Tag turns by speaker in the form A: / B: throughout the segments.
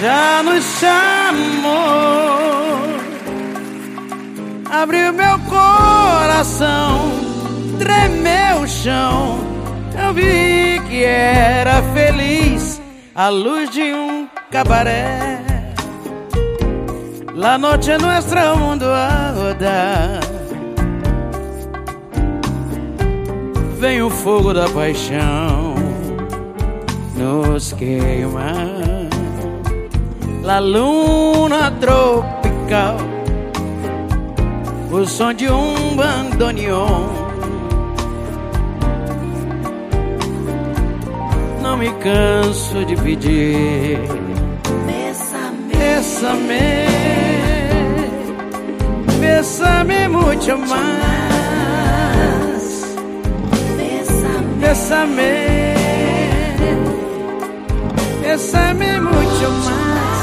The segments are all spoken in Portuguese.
A: Já nos chamou, abriu meu coração, tremeu o chão. Eu vi que era feliz a luz de um cabaré. La noche nuestro mundo a rodar. Vem o fogo da paixão nos queima. La luna tropical, o som de um bandoneon. Não me canso de pedir.
B: Bésame,
A: Bésame, bésame mucho más.
B: bésame,
A: Bésame, bésame mucho más.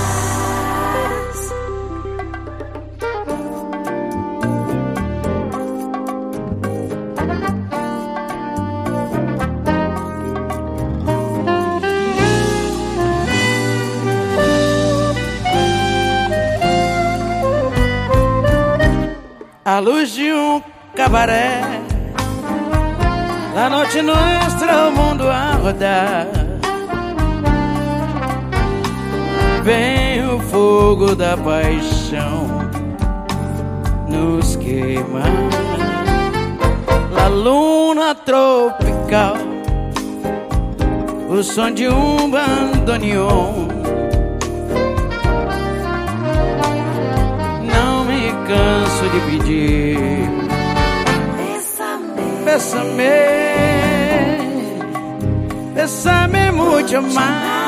A: A luz de um cabaré La noche nuestra o mundo a rodar Vem o fogo da paixão Nos queima La luna tropical O som de um bandoneon. Não me canso de pedir
B: bésame,
A: Bésame, bésame mucho más.